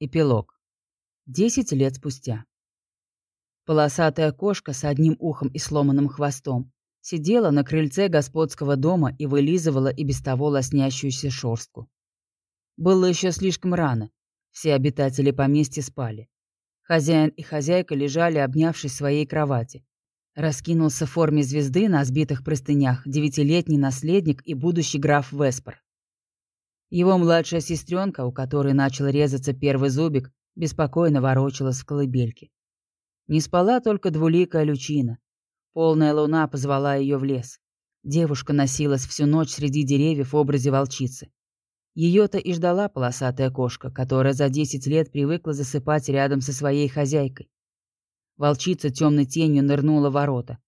Эпилог. Десять лет спустя. Полосатая кошка с одним ухом и сломанным хвостом сидела на крыльце господского дома и вылизывала и без того лоснящуюся шорстку. Было еще слишком рано. Все обитатели поместья спали. Хозяин и хозяйка лежали, обнявшись в своей кровати. Раскинулся в форме звезды на сбитых простынях девятилетний наследник и будущий граф Веспор. Его младшая сестренка, у которой начал резаться первый зубик, беспокойно ворочалась в колыбельке. Не спала только двуликая лючина. Полная луна позвала ее в лес. Девушка носилась всю ночь среди деревьев в образе волчицы. Ее-то и ждала полосатая кошка, которая за десять лет привыкла засыпать рядом со своей хозяйкой. Волчица темной тенью нырнула в ворота.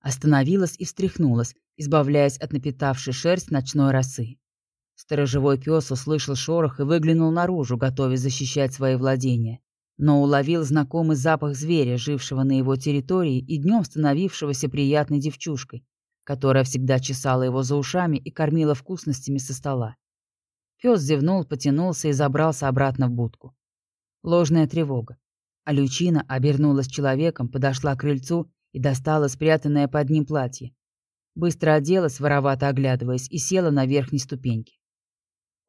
Остановилась и встряхнулась, избавляясь от напитавшей шерсть ночной росы. Сторожевой пес услышал шорох и выглянул наружу, готовясь защищать свои владения. Но уловил знакомый запах зверя, жившего на его территории и днем становившегося приятной девчушкой, которая всегда чесала его за ушами и кормила вкусностями со стола. Пес зевнул, потянулся и забрался обратно в будку. Ложная тревога. А Лючина обернулась человеком, подошла к крыльцу и достала спрятанное под ним платье. Быстро оделась, воровато оглядываясь, и села на верхней ступеньке.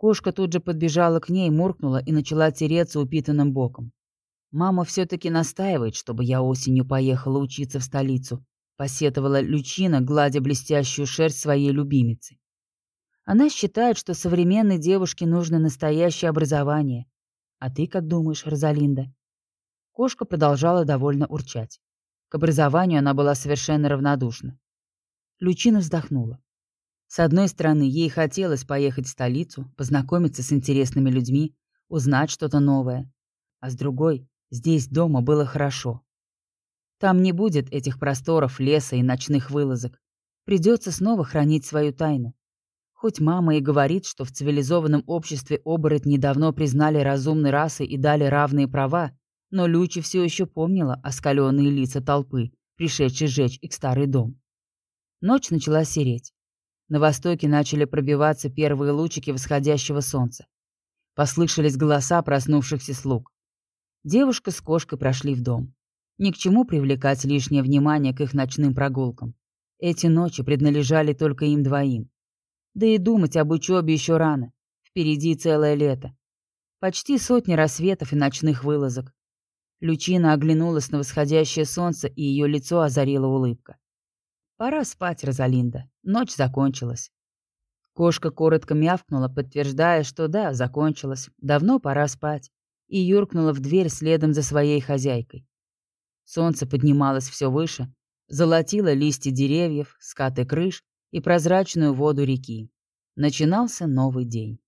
Кошка тут же подбежала к ней, муркнула и начала тереться упитанным боком. «Мама все-таки настаивает, чтобы я осенью поехала учиться в столицу», посетовала Лючина, гладя блестящую шерсть своей любимицы. Она считает, что современной девушке нужно настоящее образование. А ты как думаешь, Розалинда? Кошка продолжала довольно урчать. К образованию она была совершенно равнодушна. Лючина вздохнула. С одной стороны, ей хотелось поехать в столицу, познакомиться с интересными людьми, узнать что-то новое. А с другой, здесь дома было хорошо. Там не будет этих просторов, леса и ночных вылазок. Придется снова хранить свою тайну. Хоть мама и говорит, что в цивилизованном обществе оборотни давно признали разумной расой и дали равные права, но Лючи все еще помнила оскаленные лица толпы, пришедшей сжечь их старый дом. Ночь начала сереть. На востоке начали пробиваться первые лучики восходящего солнца. Послышались голоса проснувшихся слуг. Девушка с кошкой прошли в дом. Ни к чему привлекать лишнее внимание к их ночным прогулкам. Эти ночи принадлежали только им двоим. Да и думать об учебе еще рано. Впереди целое лето. Почти сотни рассветов и ночных вылазок. Лючина оглянулась на восходящее солнце, и ее лицо озарила улыбка. «Пора спать, Розалинда. Ночь закончилась». Кошка коротко мявкнула, подтверждая, что да, закончилась. Давно пора спать. И юркнула в дверь следом за своей хозяйкой. Солнце поднималось все выше, золотило листья деревьев, скаты крыш и прозрачную воду реки. Начинался новый день.